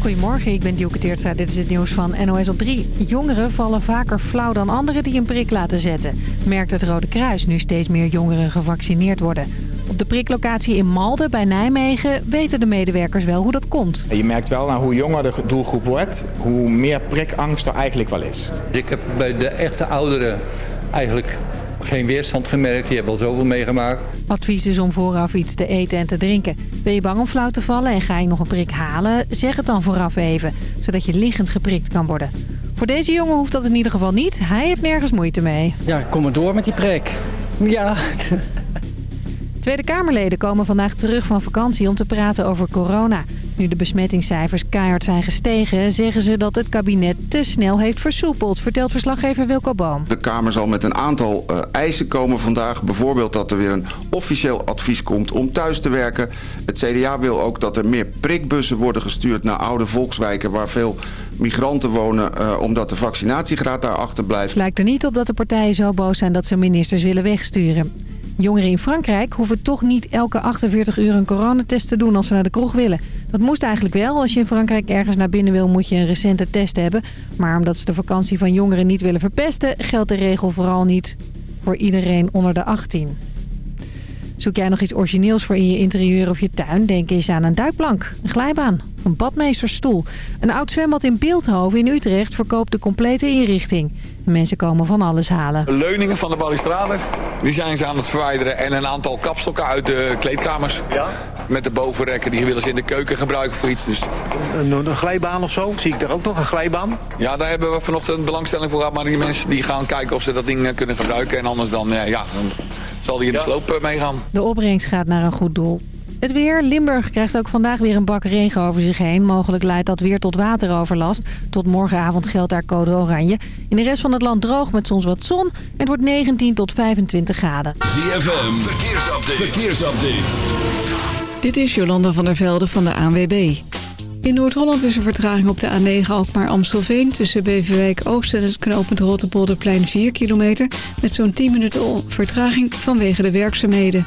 Goedemorgen, ik ben Dielke Teertstra. Dit is het nieuws van NOS op 3. Jongeren vallen vaker flauw dan anderen die een prik laten zetten. Merkt het Rode Kruis nu steeds meer jongeren gevaccineerd worden. Op de priklocatie in Malden bij Nijmegen weten de medewerkers wel hoe dat komt. Je merkt wel nou, hoe jonger de doelgroep wordt, hoe meer prikangst er eigenlijk wel is. Ik heb bij de echte ouderen eigenlijk geen weerstand gemerkt. Die hebben al zoveel meegemaakt. Advies is om vooraf iets te eten en te drinken. Ben je bang om flauw te vallen en ga je nog een prik halen? Zeg het dan vooraf even, zodat je liggend geprikt kan worden. Voor deze jongen hoeft dat in ieder geval niet. Hij heeft nergens moeite mee. Ja, kom maar door met die prik. Ja. Tweede Kamerleden komen vandaag terug van vakantie om te praten over corona. Nu de besmettingscijfers keihard zijn gestegen... zeggen ze dat het kabinet te snel heeft versoepeld... vertelt verslaggever Wilco Boom. De Kamer zal met een aantal uh, eisen komen vandaag. Bijvoorbeeld dat er weer een officieel advies komt om thuis te werken. Het CDA wil ook dat er meer prikbussen worden gestuurd... naar oude volkswijken waar veel migranten wonen... Uh, omdat de vaccinatiegraad daarachter blijft. Het lijkt er niet op dat de partijen zo boos zijn... dat ze ministers willen wegsturen. Jongeren in Frankrijk hoeven toch niet elke 48 uur een coronatest te doen als ze naar de kroeg willen. Dat moest eigenlijk wel. Als je in Frankrijk ergens naar binnen wil moet je een recente test hebben. Maar omdat ze de vakantie van jongeren niet willen verpesten... geldt de regel vooral niet voor iedereen onder de 18. Zoek jij nog iets origineels voor in je interieur of je tuin? Denk eens aan een duikplank, een glijbaan, een badmeestersstoel. Een oud zwembad in Beeldhoven in Utrecht verkoopt de complete inrichting. Mensen komen van alles halen. De leuningen van de balustrade, die zijn ze aan het verwijderen. En een aantal kapstokken uit de kleedkamers. Ja? Met de bovenrekken, die willen ze in de keuken gebruiken voor iets. Dus. Een, een glijbaan of zo? Zie ik daar ook nog een glijbaan? Ja, daar hebben we vanochtend belangstelling voor gehad. Maar die mensen die gaan kijken of ze dat ding kunnen gebruiken. En anders dan, ja, dan zal die in de ja. sloop meegaan. De opbrengst gaat naar een goed doel. Het weer. Limburg krijgt ook vandaag weer een bak regen over zich heen. Mogelijk leidt dat weer tot wateroverlast. Tot morgenavond geldt daar code oranje. In de rest van het land droog met soms wat zon. Het wordt 19 tot 25 graden. ZFM. Verkeersupdate. Verkeersupdate. Dit is Jolanda van der Velde van de ANWB. In Noord-Holland is er vertraging op de A9 Alkmaar-Amstelveen... tussen Beverwijk Oost en het knooppunt Rotterpolderplein 4 kilometer... met zo'n 10 minuten vertraging vanwege de werkzaamheden.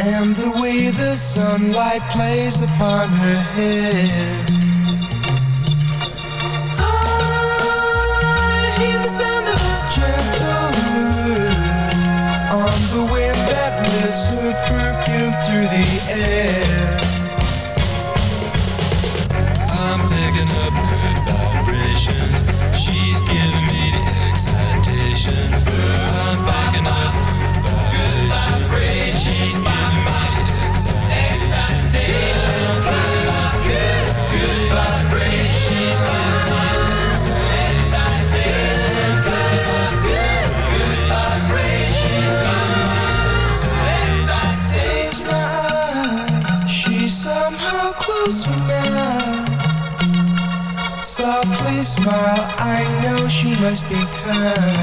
And the way the sunlight plays upon her hair. I hear the sound of a gentle wind on the wind that lifts her perfume through the air. She must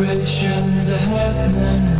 celebrations are happening.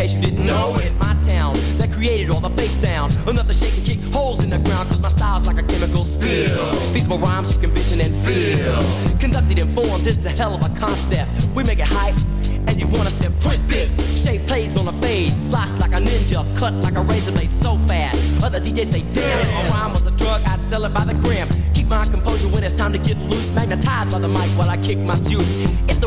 case you didn't know it. My town that created all the bass sound. Enough to shake and kick holes in the ground, cause my style's like a chemical spill. Feasible rhymes you can vision and feel. Conducted and formed, this is a hell of a concept. We make it hype. And you want us to print this Shape plays on a fade Slice like a ninja Cut like a razor blade so fast Other DJs say damn If a rhyme was a drug I'd sell it by the gram Keep my composure when it's time to get loose Magnetized by the mic while I kick my juice there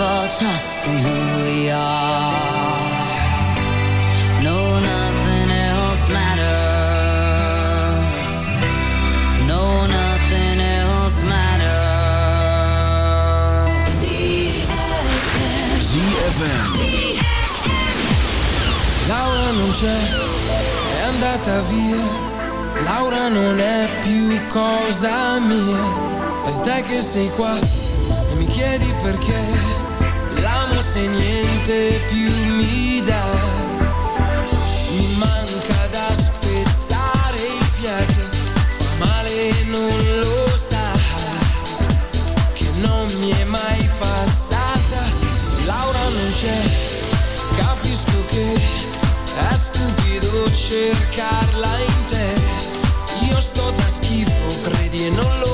all trust in who we are. No, nothing else matters. No, nothing else matters. ZFM. Laura non c'è, è andata via. Laura non è più cosa mia. E te che sei qua e mi chiedi perché se niente più mi dà. Mi manca da spezzare il fiato, fa male e non lo sa, che non mi è mai passata. Laura non c'è, capisco che è stupido cercarla in te. Io sto da schifo, credi e non lo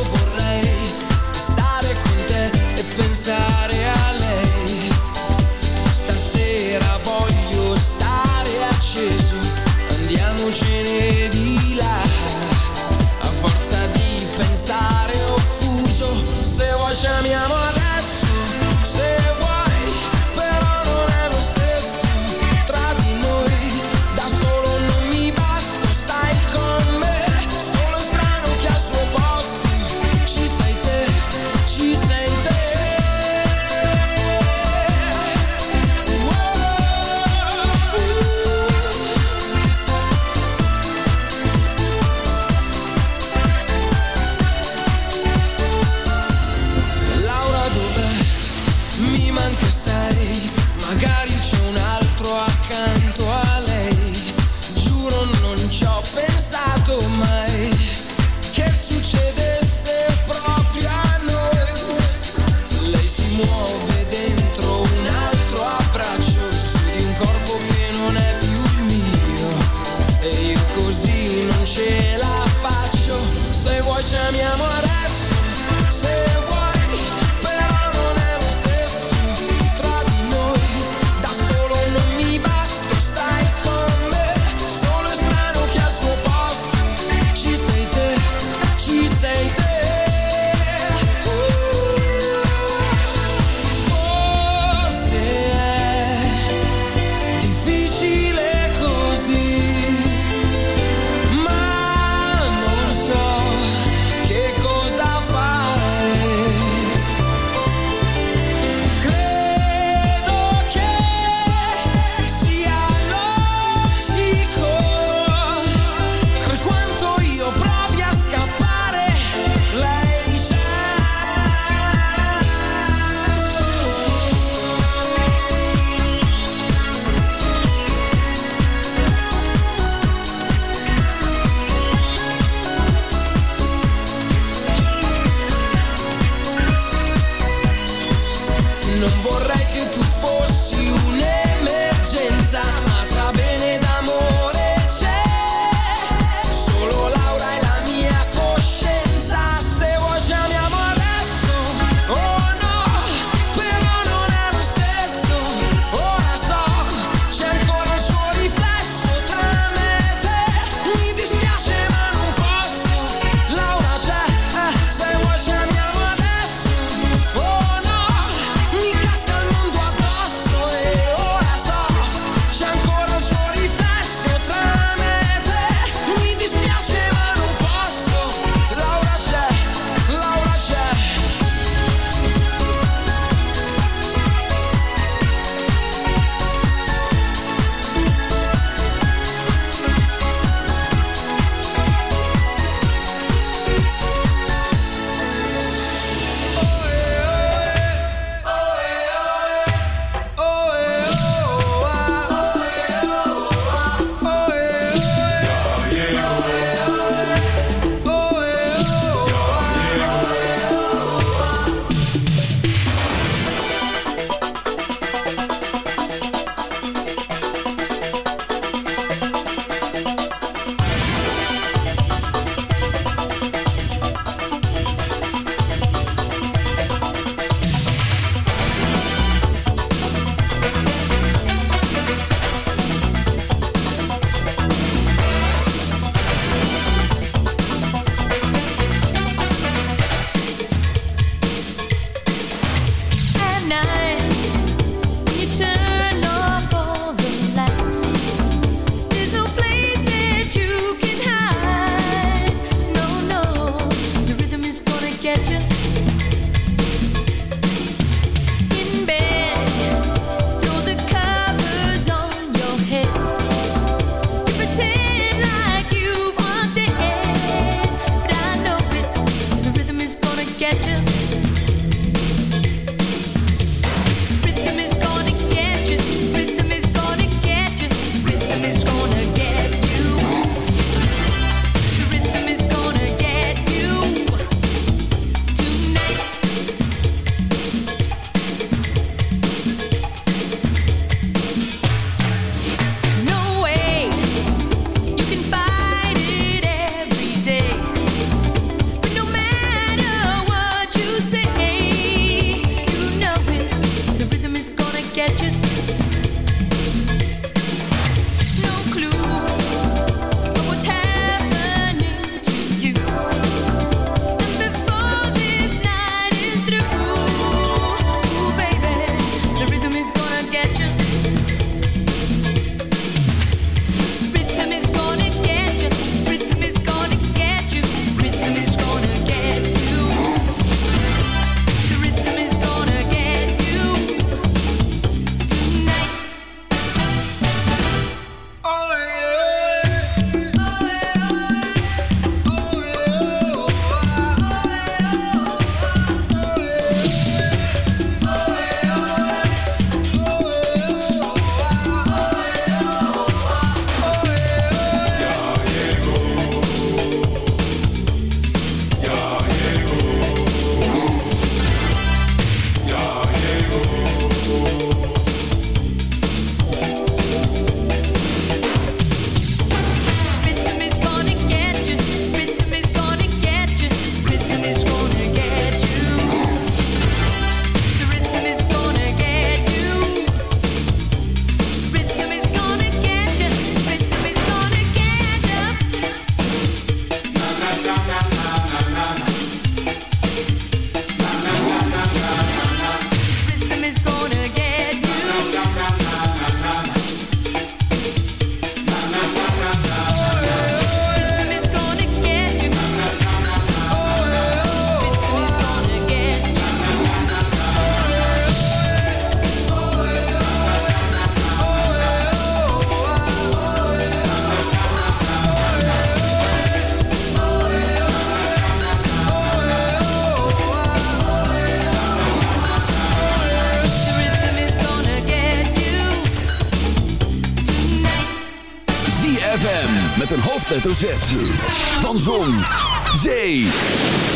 Van Zon, Zee,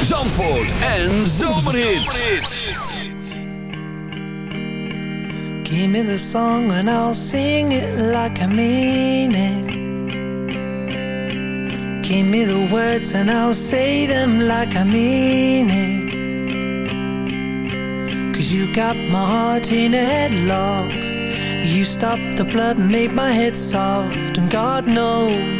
Zandvoort en Zomerhits. Give me the song and I'll sing it like I mean it. Give me the words and I'll say them like I mean it. Cause you got my heart in a headlock. You stopped the blood made my head soft. And God knows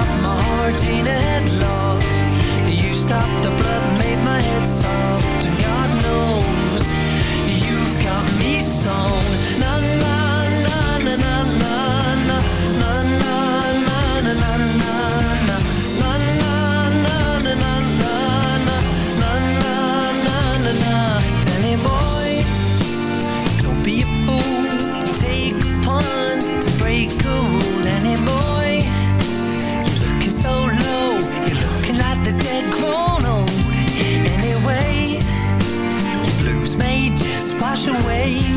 stopped my a headlock You stopped the blood and made my head soft And God knows You've got me sewn Na na na na na na na Na na na na na na na Na na na na na na na Na na na na na Danny boy Don't be a fool Take a punt to break away away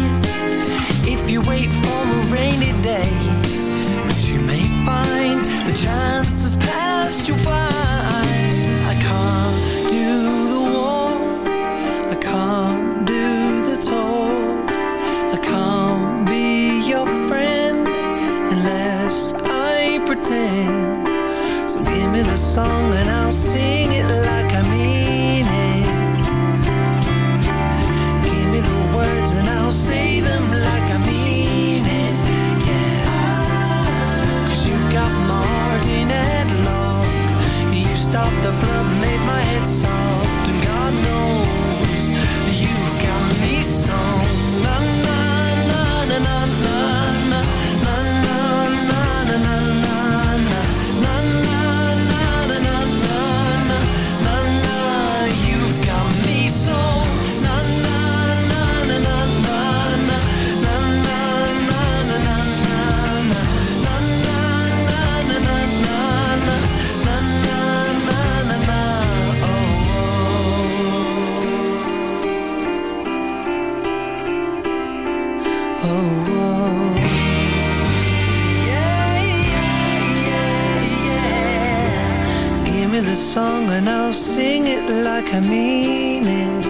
mean it.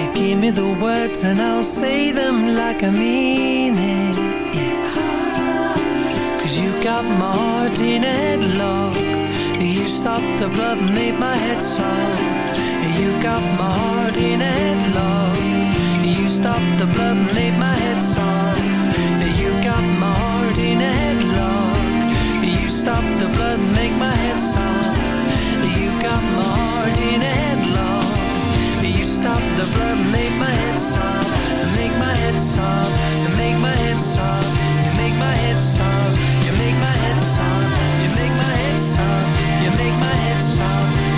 You give me the words and I'll say them like I mean it. Yeah. Cause you got my heart in headlock. You stopped the blood and made my head soft. You got my heart in headlock. You stopped the blood and made my head soft. You got my heart in headlock. You stopped the blood and make my head soft. You got my heart in a headlock. You stopped the blood make my head soft. Make my head soft. Make my head soft. You make my head soft. You make my head soft. You make my head soft. You make my head soft.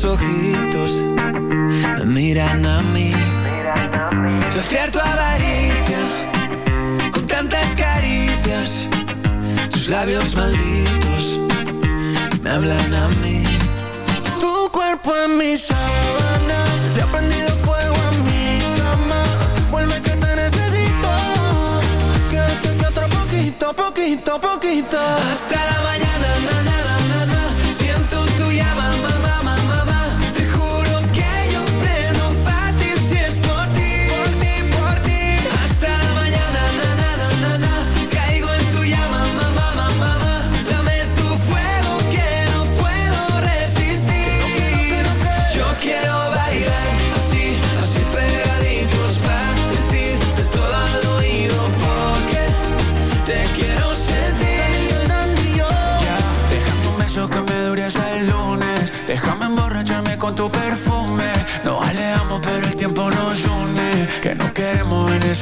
So giros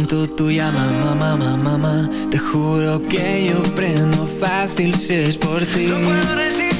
tanto tú llama mamá, mamá, mamá. Te juro que yo prendo fácil si es por ti. No puedo.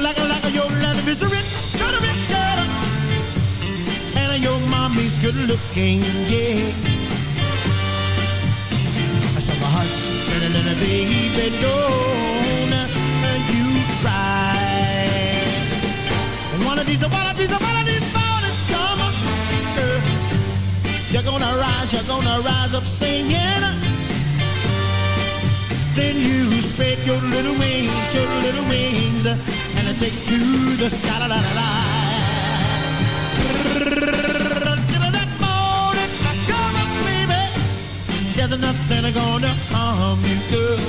like a, like a, like a, your life is a rich, kind of rich girl. And your mommy's good looking, yeah. So hush, little, little baby, don't you cry. One of these, one of these, one of these mornings come, girl. You're gonna rise, you're gonna rise up singing. Then you spread your little wings, your little wings gonna take to the sky. Da, da, da, da. That La, la, la, baby. There's nothing gonna harm you, girl.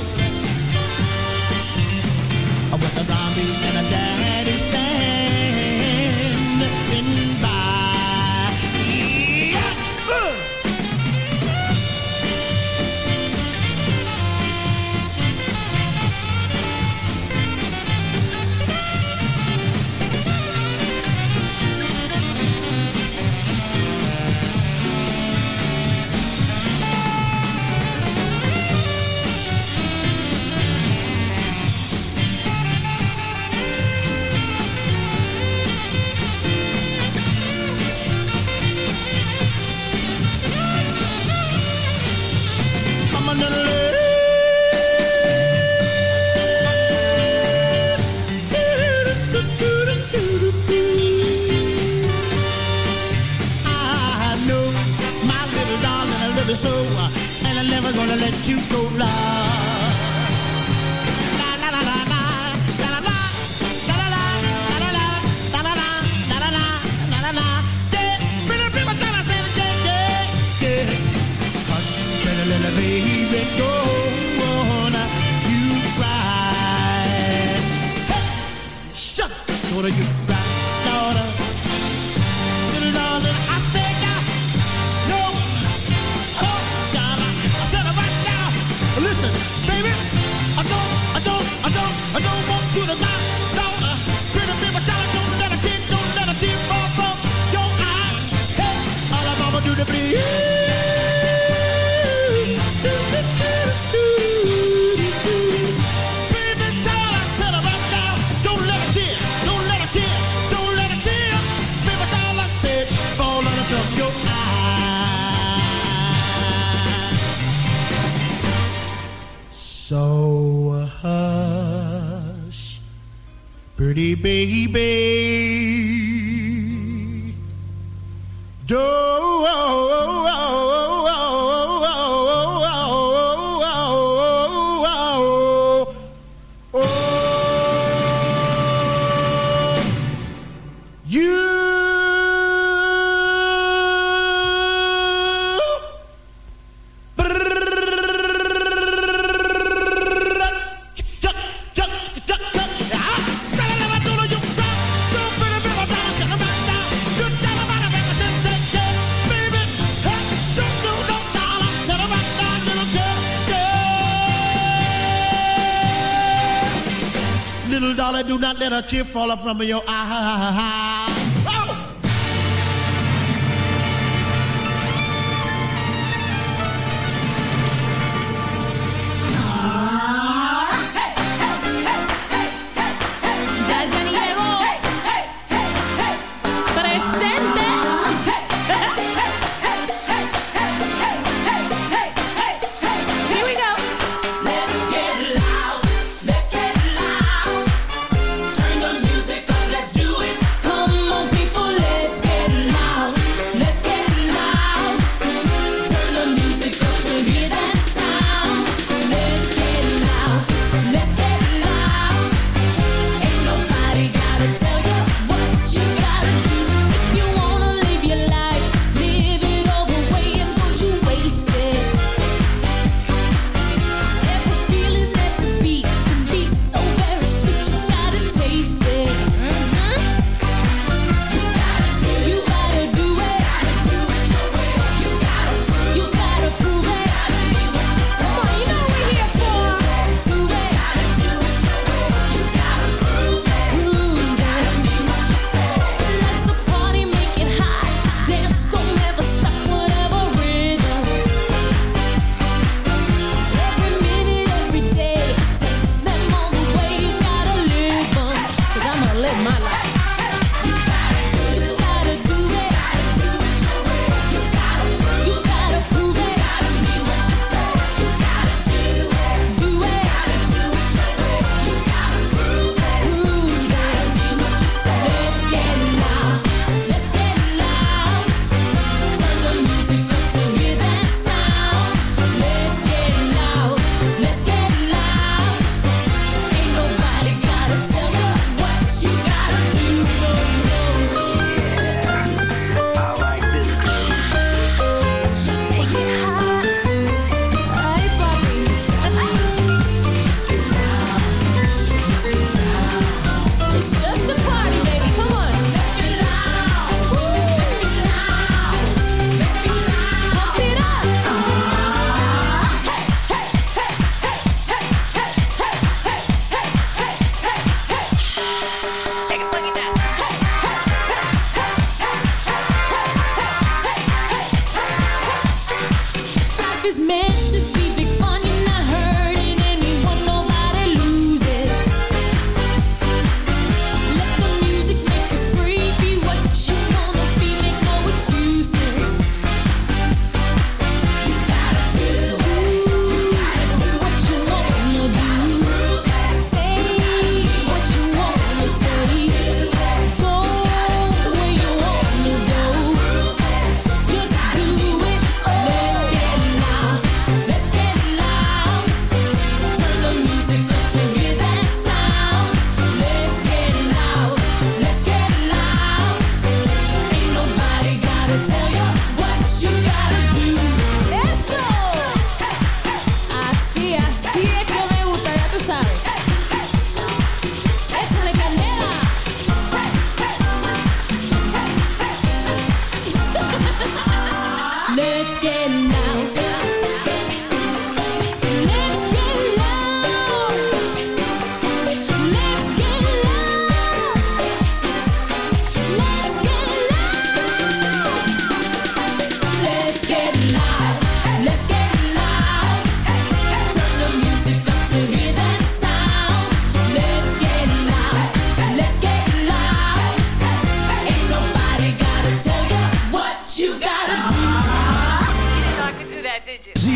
With a zombie and a dad. What are you? that a tear fall from your eye.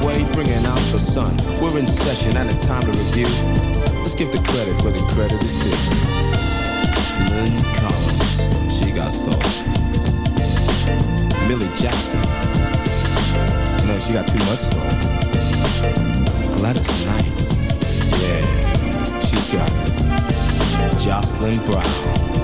Blues bringing out the sun. We're in session and it's time to review. Let's give the credit where the credit is due. Lynn Collins, she got soul. Millie Jackson, know she got too much soul. Gladys Knight. Yeah, she's got it. Jocelyn Brown.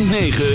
106.9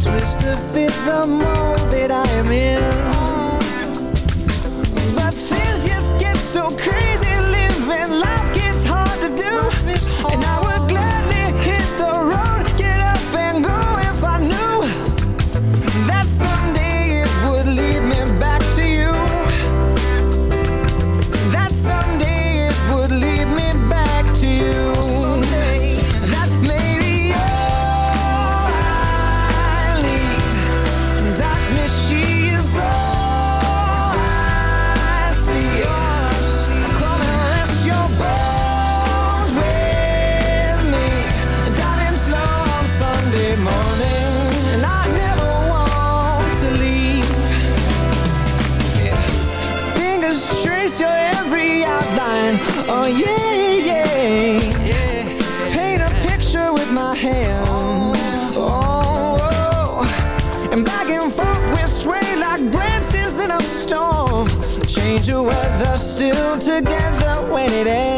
Twist to fit the mold that I am in. still together when it ends.